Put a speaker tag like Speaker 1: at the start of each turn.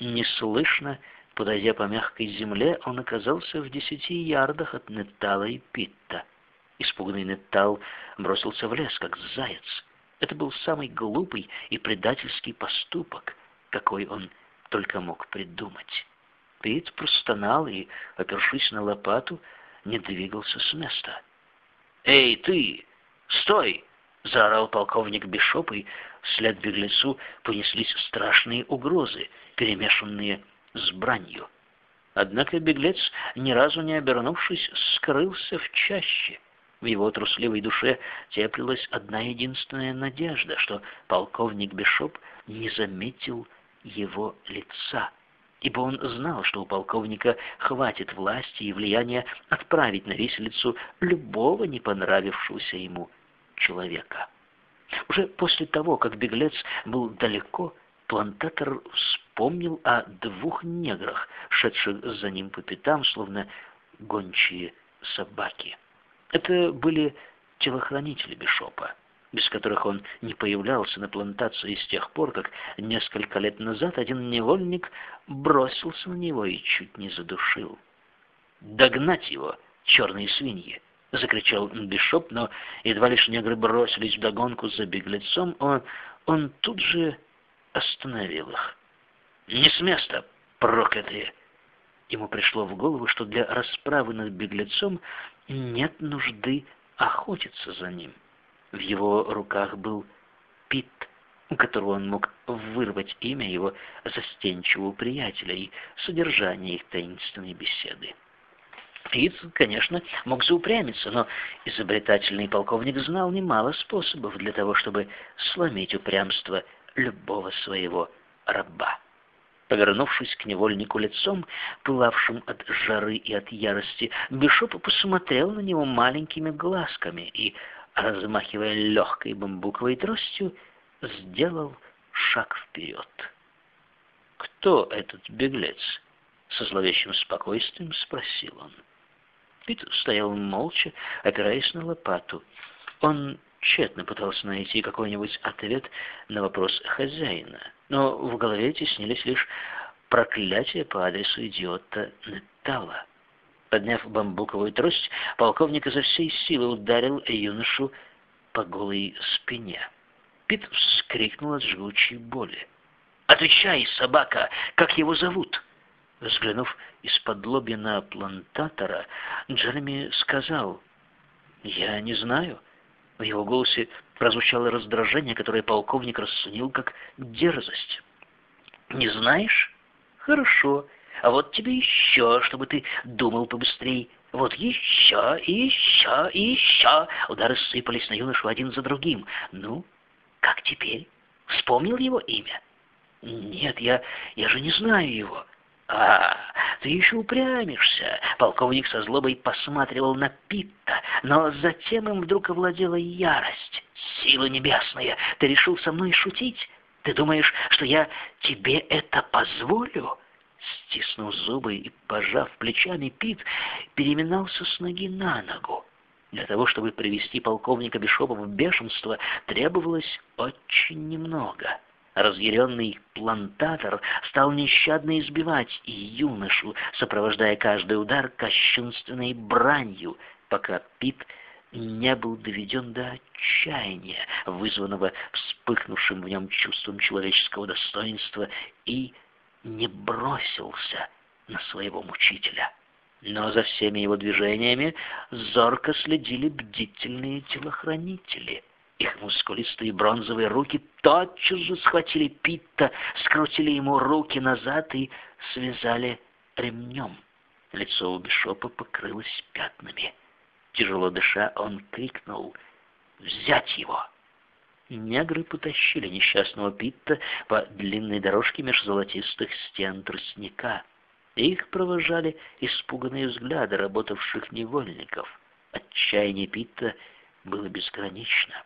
Speaker 1: Неслышно, подойдя по мягкой земле, он оказался в десяти ярдах от Неттала и Питта. Испуганный Неттал бросился в лес, как заяц. Это был самый глупый и предательский поступок, какой он только мог придумать. Пит простонал и, опершись на лопату, не двигался с места. «Эй, ты! Стой!» — заорал полковник Бишоп, и вслед беглецу понеслись страшные угрозы, перемешанные с бранью. Однако беглец, ни разу не обернувшись, скрылся в чаще. В его трусливой душе теплилась одна единственная надежда, что полковник Бишоп не заметил его лица ибо он знал, что у полковника хватит власти и влияния отправить на виселицу любого не понравившегося ему человека. Уже после того, как беглец был далеко, плантатор вспомнил о двух неграх, шедших за ним по пятам, словно гончие собаки. Это были телохранители Бишопа без которых он не появлялся на плантации с тех пор, как несколько лет назад один невольник бросился на него и чуть не задушил. «Догнать его, черные свиньи!» — закричал Бишоп, но едва лишь негры бросились в догонку за беглецом, он, он тут же остановил их. «Не с места, проклятые!» Ему пришло в голову, что для расправы над беглецом нет нужды охотиться за ним. В его руках был Пит, у которого он мог вырвать имя его застенчивого приятеля и содержание их таинственной беседы. Пит, конечно, мог заупрямиться, но изобретательный полковник знал немало способов для того, чтобы сломить упрямство любого своего раба. Повернувшись к невольнику лицом, пылавшим от жары и от ярости, Бишоп посмотрел на него маленькими глазками и размахивая легкой бамбуковой тростью, сделал шаг вперед. «Кто этот беглец?» — со зловещим спокойствием спросил он. Пит стоял молча, опираясь на лопату. Он тщетно пытался найти какой-нибудь ответ на вопрос хозяина, но в голове теснились лишь проклятия по адресу идиота Нетала. Подняв бамбуковую трость, полковник изо всей силы ударил юношу по голой спине. Пит вскрикнул от жгучей боли. «Отвечай, собака! Как его зовут?» Взглянув из-под лобья на плантатора, Джереми сказал, «Я не знаю». В его голосе прозвучало раздражение, которое полковник расценил как дерзость. «Не знаешь? Хорошо. А вот тебе еще, чтобы ты думал побыстрей. Вот еще, и еще, и еще. Удары сыпались на юношу один за другим. Ну, как теперь? Вспомнил его имя? Нет, я, я же не знаю его. «А, ты еще упрямишься!» Полковник со злобой посматривал на Питта, но затем им вдруг овладела ярость. «Силы небесные! Ты решил со мной шутить? Ты думаешь, что я тебе это позволю?» Стиснув зубы и пожав плечами, Пит переминался с ноги на ногу. Для того, чтобы привести полковника Бишопа в бешенство, требовалось очень немного. Разъяренный плантатор стал нещадно избивать и юношу, сопровождая каждый удар кощунственной бранью, пока Пит не был доведен до отчаяния, вызванного вспыхнувшим в нем чувством человеческого достоинства и не бросился на своего мучителя. Но за всеми его движениями зорко следили бдительные телохранители. Их мускулистые бронзовые руки тотчас же схватили Питта, скрутили ему руки назад и связали ремнем. Лицо у Бишопа покрылось пятнами. Тяжело дыша, он крикнул «Взять его!» Негры потащили несчастного Питта по длинной дорожке меж золотистых стен тростника. Их провожали испуганные взгляды работавших невольников. Отчаяние Питта было безгранично.